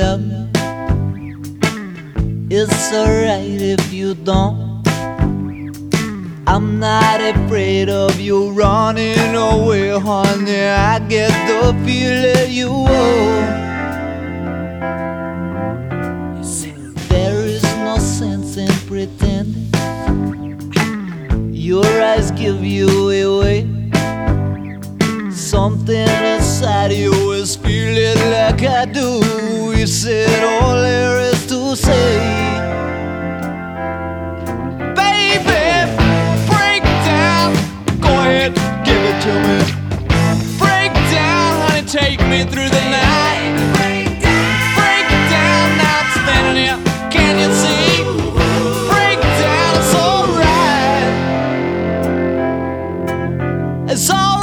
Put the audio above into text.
love. It's alright if you don't. I'm not afraid of you running away, honey. I get the feeling you owe. There is no sense in pretending. Your eyes give you away. Something inside you is feeling like I do. You said all there is to say. Baby, break down. Go ahead, give it to me. Break down, honey, take me through the night. Break down, now I'm standing here. Can you see? Break down, it's alright. It's alright.